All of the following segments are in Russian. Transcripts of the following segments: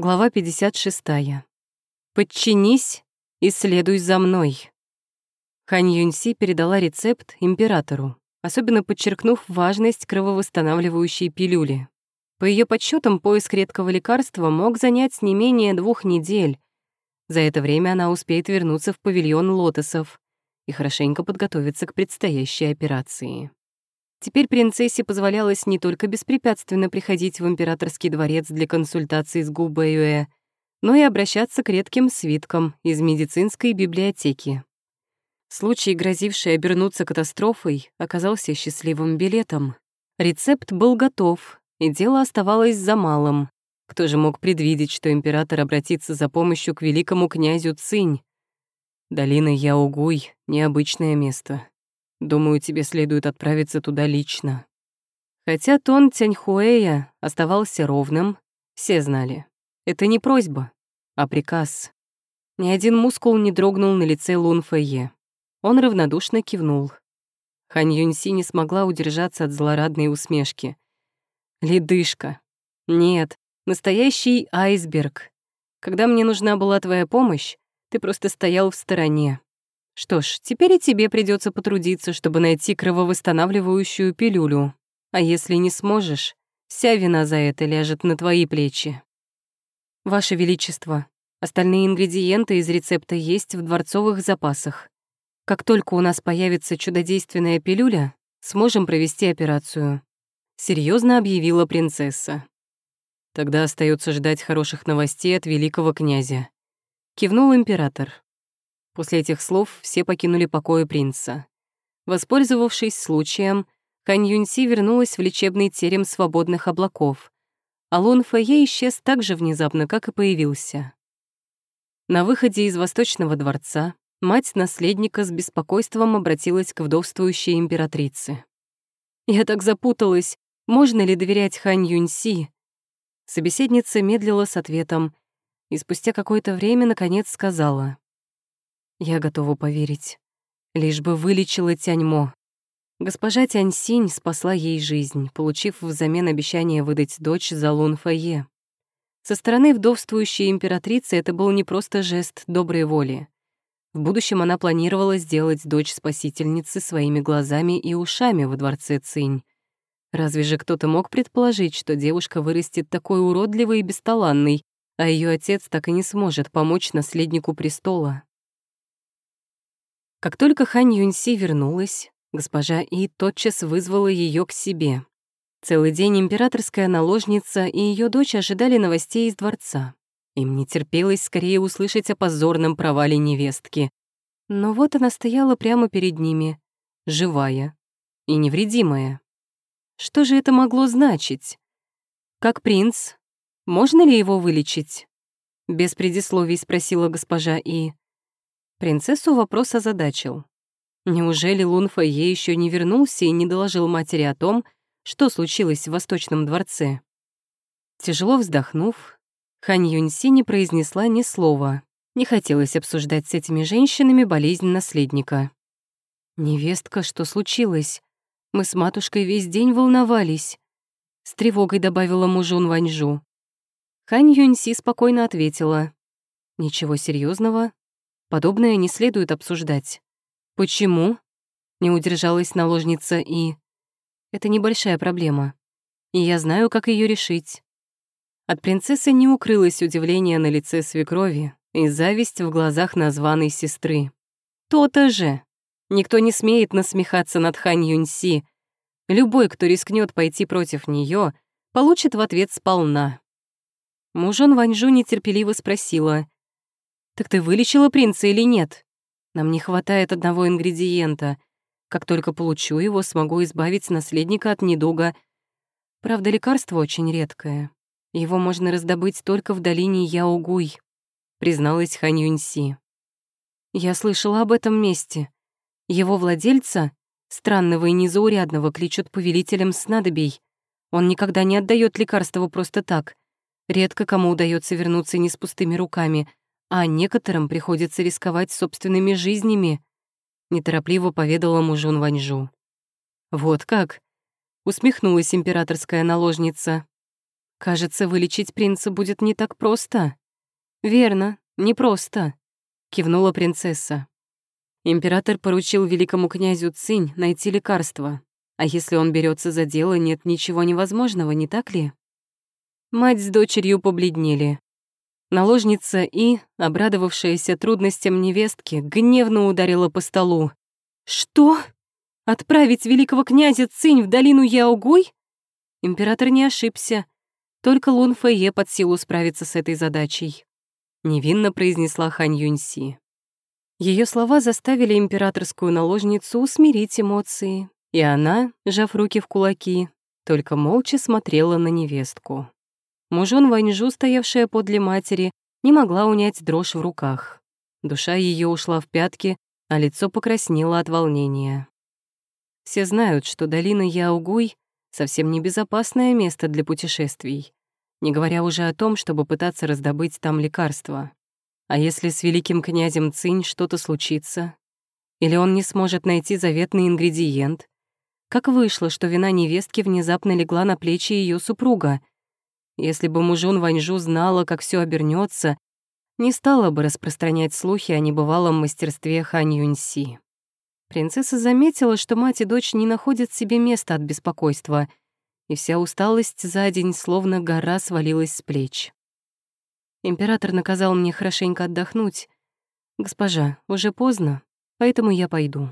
Глава 56. «Подчинись и следуй за мной». Хань Юньси передала рецепт императору, особенно подчеркнув важность крововосстанавливающей пилюли. По ее подсчетам, поиск редкого лекарства мог занять не менее двух недель. За это время она успеет вернуться в павильон лотосов и хорошенько подготовиться к предстоящей операции. Теперь принцессе позволялось не только беспрепятственно приходить в императорский дворец для консультаций с Гу Бэюэ, но и обращаться к редким свиткам из медицинской библиотеки. Случай, грозивший обернуться катастрофой, оказался счастливым билетом. Рецепт был готов, и дело оставалось за малым. Кто же мог предвидеть, что император обратится за помощью к великому князю Цинь? Долина Яугуй — необычное место. Думаю, тебе следует отправиться туда лично». Хотя тон Тяньхуэя оставался ровным, все знали. Это не просьба, а приказ. Ни один мускул не дрогнул на лице Лун Фэйе. Он равнодушно кивнул. Хань Юньси не смогла удержаться от злорадной усмешки. «Ледышка. Нет, настоящий айсберг. Когда мне нужна была твоя помощь, ты просто стоял в стороне. Что ж, теперь и тебе придется потрудиться, чтобы найти крововосстанавливающую пилюлю. А если не сможешь, вся вина за это ляжет на твои плечи. Ваше Величество, остальные ингредиенты из рецепта есть в дворцовых запасах. Как только у нас появится чудодейственная пилюля, сможем провести операцию. Серьезно объявила принцесса. Тогда остается ждать хороших новостей от великого князя. Кивнул император. После этих слов все покинули покои принца. Воспользовавшись случаем, Хань Юньси вернулась в лечебный терем свободных облаков, а Лун Фэйе исчез так же внезапно, как и появился. На выходе из Восточного дворца мать наследника с беспокойством обратилась к вдовствующей императрице. «Я так запуталась, можно ли доверять Хань Юньси?» Собеседница медлила с ответом и спустя какое-то время наконец сказала. Я готова поверить. Лишь бы вылечила Тяньмо. Госпожа Тяньсинь спасла ей жизнь, получив взамен обещание выдать дочь за Лун Фэйе. Со стороны вдовствующей императрицы это был не просто жест доброй воли. В будущем она планировала сделать дочь спасительницы своими глазами и ушами во дворце Цинь. Разве же кто-то мог предположить, что девушка вырастет такой уродливой и бесталанной, а ее отец так и не сможет помочь наследнику престола? Как только Хань Юньси вернулась, госпожа И тотчас вызвала ее к себе. Целый день императорская наложница и ее дочь ожидали новостей из дворца. Им не терпелось скорее услышать о позорном провале невестки. Но вот она стояла прямо перед ними, живая и невредимая. Что же это могло значить? Как принц, можно ли его вылечить? Без предисловий спросила госпожа И. Принцессу вопрос озадачил. Неужели Лун Фэйе еще не вернулся и не доложил матери о том, что случилось в Восточном дворце? Тяжело вздохнув, Хань Юньси не произнесла ни слова. Не хотелось обсуждать с этими женщинами болезнь наследника. «Невестка, что случилось? Мы с матушкой весь день волновались», — с тревогой добавила мужун Ваньжу. Хань Юньси спокойно ответила. «Ничего серьезного, Подобное не следует обсуждать. Почему? Не удержалась наложница и... Это небольшая проблема. И я знаю, как ее решить. От принцессы не укрылось удивление на лице свекрови и зависть в глазах названной сестры. То-то же. Никто не смеет насмехаться над Хань Юньси. Любой, кто рискнет пойти против нее, получит в ответ сполна. Мужон Ваньжу нетерпеливо спросила, «Так ты вылечила принца или нет? Нам не хватает одного ингредиента. Как только получу его, смогу избавить наследника от недуга. Правда, лекарство очень редкое. Его можно раздобыть только в долине Яогуй», — призналась Хань Юньси. «Я слышала об этом месте. Его владельца, странного и незаурядного, кличут повелителем снадобий. Он никогда не отдает лекарства просто так. Редко кому удается вернуться не с пустыми руками, а некоторым приходится рисковать собственными жизнями», — неторопливо поведала мужун Ваньжу. «Вот как?» — усмехнулась императорская наложница. Кажется, вылечить принца будет не так просто. Верно, непросто, кивнула принцесса. Император поручил великому князю Цинь найти лекарство. А если он берется за дело, нет ничего невозможного, не так ли? Мать с дочерью побледнели. Наложница И, обрадовавшаяся трудностям невестки, гневно ударила по столу. «Что? Отправить великого князя Цинь в долину Яогуй?» Император не ошибся. Только Лун Фэйе под силу справиться с этой задачей. Невинно произнесла Хань Юньси. Ее слова заставили императорскую наложницу усмирить эмоции, и она, сжав руки в кулаки, только молча смотрела на невестку. Мужон Ваньжу, стоявшая подле матери, не могла унять дрожь в руках. Душа ее ушла в пятки, а лицо покраснело от волнения. Все знают, что долина Яугуй — совсем небезопасное место для путешествий, не говоря уже о том, чтобы пытаться раздобыть там лекарства. А если с великим князем Цинь что-то случится? Или он не сможет найти заветный ингредиент? Как вышло, что вина невестки внезапно легла на плечи ее супруга — если бы мужун Ваньжу знала, как все обернется, не стала бы распространять слухи о небывалом мастерстве Хань Юньси. Принцесса заметила, что мать и дочь не находят себе места от беспокойства, и вся усталость за день словно гора свалилась с плеч. Император наказал мне хорошенько отдохнуть. «Госпожа, уже поздно, поэтому я пойду».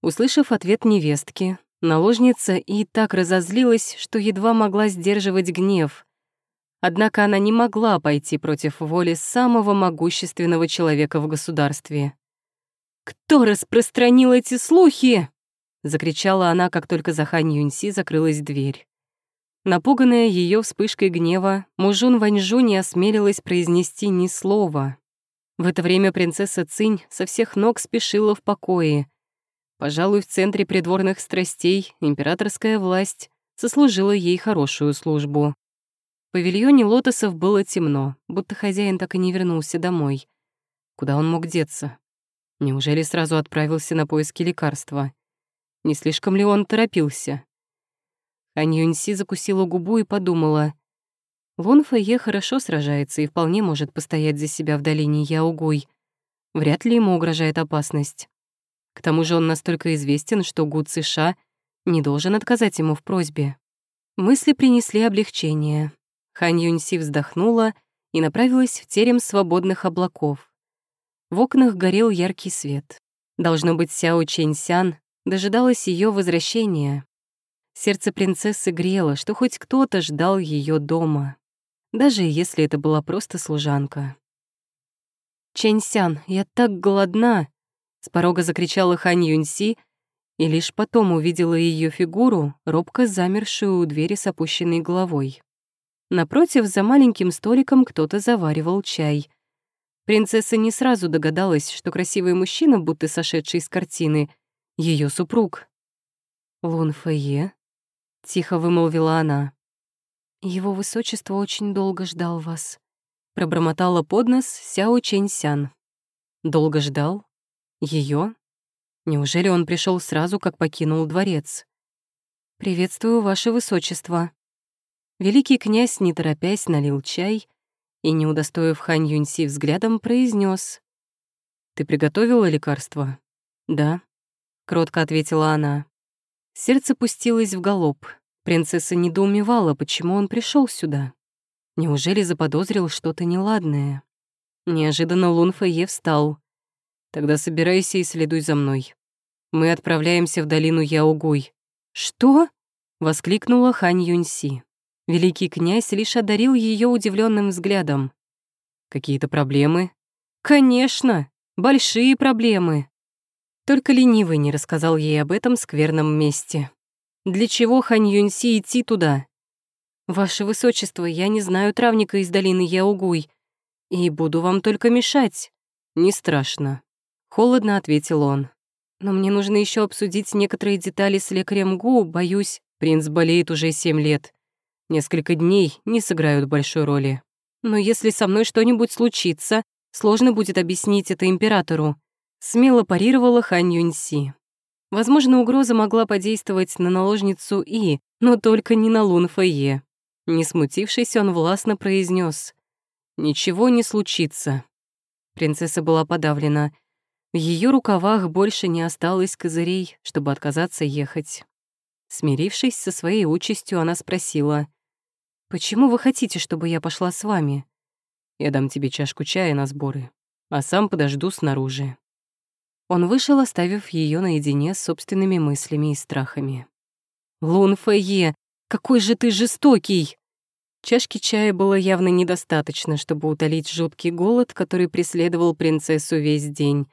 Услышав ответ невестки, Наложница и так разозлилась, что едва могла сдерживать гнев. Однако она не могла пойти против воли самого могущественного человека в государстве. «Кто распространил эти слухи?» — закричала она, как только за Хань Юньси закрылась дверь. Напуганная ее вспышкой гнева, мужун Ваньжу не осмелилась произнести ни слова. В это время принцесса Цинь со всех ног спешила в покое, Пожалуй, в центре придворных страстей императорская власть сослужила ей хорошую службу. В павильоне лотосов было темно, будто хозяин так и не вернулся домой. Куда он мог деться? Неужели сразу отправился на поиски лекарства? Не слишком ли он торопился? Юньси закусила губу и подумала. Лун Фэйе хорошо сражается и вполне может постоять за себя в долине Яугуй. Вряд ли ему угрожает опасность. К тому же он настолько известен, что Гуд США не должен отказать ему в просьбе. Мысли принесли облегчение. Хань Юньси вздохнула и направилась в терем свободных облаков. В окнах горел яркий свет. Должно быть, Сяо Чэньсян дожидалась ее возвращения. Сердце принцессы грело, что хоть кто-то ждал ее дома, даже если это была просто служанка. «Чэньсян, я так голодна!» С порога закричала Хань Юньси, и лишь потом увидела ее фигуру, робко замершую у двери с опущенной головой. Напротив, за маленьким столиком кто-то заваривал чай. Принцесса не сразу догадалась, что красивый мужчина, будто сошедший из картины, ее супруг. «Лун Фэйе?» — тихо вымолвила она. «Его высочество очень долго ждал вас», — пробормотала под нос Сяо Чэньсян. «Долго ждал? Ее? Неужели он пришел сразу, как покинул дворец? «Приветствую, ваше высочество». Великий князь, не торопясь, налил чай и, не удостоив Хань Юньси взглядом, произнес: «Ты приготовила лекарство?» «Да», — кротко ответила она. Сердце пустилось в галоп. Принцесса недоумевала, почему он пришел сюда. Неужели заподозрил что-то неладное? Неожиданно Лун Фэйе встал. Тогда собирайся и следуй за мной. Мы отправляемся в долину Яогуй. Что? воскликнула Хань Юньси. Великий князь лишь одарил ее удивленным взглядом. Какие-то проблемы? Конечно, большие проблемы. Только ленивый не рассказал ей об этом скверном месте. Для чего Хань Юньси идти туда? Ваше высочество, я не знаю травника из долины Яугуй и буду вам только мешать. Не страшно. Холодно ответил он. «Но мне нужно еще обсудить некоторые детали с лекарем Гу, боюсь, принц болеет уже семь лет. Несколько дней не сыграют большой роли. Но если со мной что-нибудь случится, сложно будет объяснить это императору», смело парировала Хань Юньси. Возможно, угроза могла подействовать на наложницу И, но только не на Лун Фэйе. Не смутившись, он властно произнес: «Ничего не случится». Принцесса была подавлена. В ее рукавах больше не осталось козырей, чтобы отказаться ехать. Смирившись со своей участью, она спросила, «Почему вы хотите, чтобы я пошла с вами?» «Я дам тебе чашку чая на сборы, а сам подожду снаружи». Он вышел, оставив ее наедине с собственными мыслями и страхами. «Лун Фэйе, какой же ты жестокий!» Чашки чая было явно недостаточно, чтобы утолить жуткий голод, который преследовал принцессу весь день.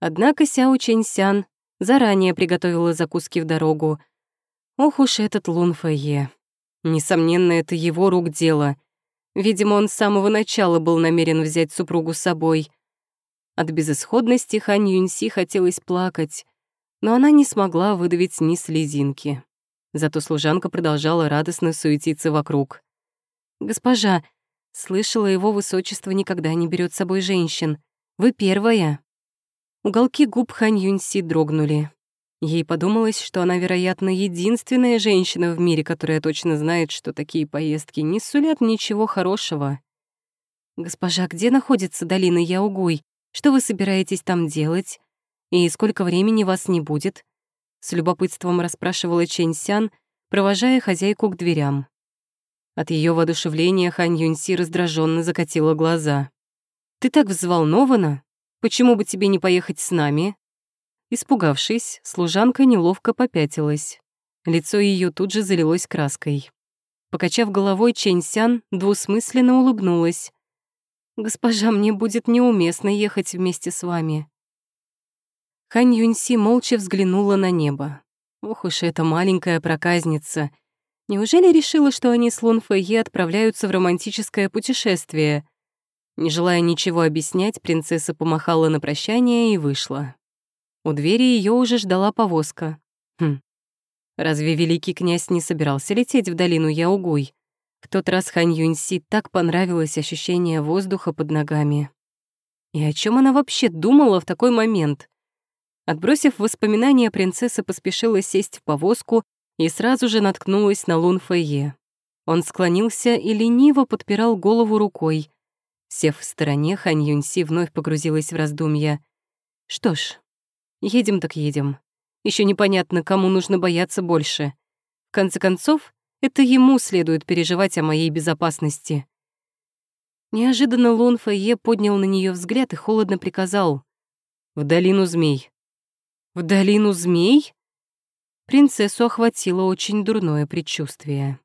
Однако Сяо Чэньсян заранее приготовила закуски в дорогу. Ох уж этот Лун Фэйе. Несомненно, это его рук дело. Видимо, он с самого начала был намерен взять супругу с собой. От безысходности Хань Юньси хотелось плакать, но она не смогла выдавить ни слезинки. Зато служанка продолжала радостно суетиться вокруг. «Госпожа, слышала, его высочество никогда не берет с собой женщин. Вы первая». Уголки губ Хань Юньси дрогнули. Ей подумалось, что она, вероятно, единственная женщина в мире, которая точно знает, что такие поездки не сулят ничего хорошего. «Госпожа, где находится долина Яугуй? Что вы собираетесь там делать? И сколько времени вас не будет?» С любопытством расспрашивала Чэнь Сян, провожая хозяйку к дверям. От ее воодушевления Хань Юньси раздраженно закатила глаза. «Ты так взволнована? Почему бы тебе не поехать с нами?» Испугавшись, служанка неловко попятилась. Лицо ее тут же залилось краской. Покачав головой, Чэнь Сян двусмысленно улыбнулась. «Госпожа, мне будет неуместно ехать вместе с вами». Хань Юньси молча взглянула на небо. Ох уж эта маленькая проказница. Неужели решила, что они с Лун Фэйе отправляются в романтическое путешествие? Не желая ничего объяснять, принцесса помахала на прощание и вышла. У двери ее уже ждала повозка. Хм. Разве великий князь не собирался лететь в долину Яугуй? В тот раз Хань Юньси так понравилось ощущение воздуха под ногами. И о чем она вообще думала в такой момент? Отбросив воспоминания, принцесса поспешила сесть в повозку и сразу же наткнулась на Лун Фэйе. Он склонился и лениво подпирал голову рукой, Сев в стороне, Хань Юньси вновь погрузилась в раздумья. Что ж, едем так едем. Еще непонятно, кому нужно бояться больше. В конце концов, это ему следует переживать о моей безопасности. Неожиданно Лун Фэйе поднял на нее взгляд и холодно приказал. «В долину змей». «В долину змей?» Принцессу охватило очень дурное предчувствие.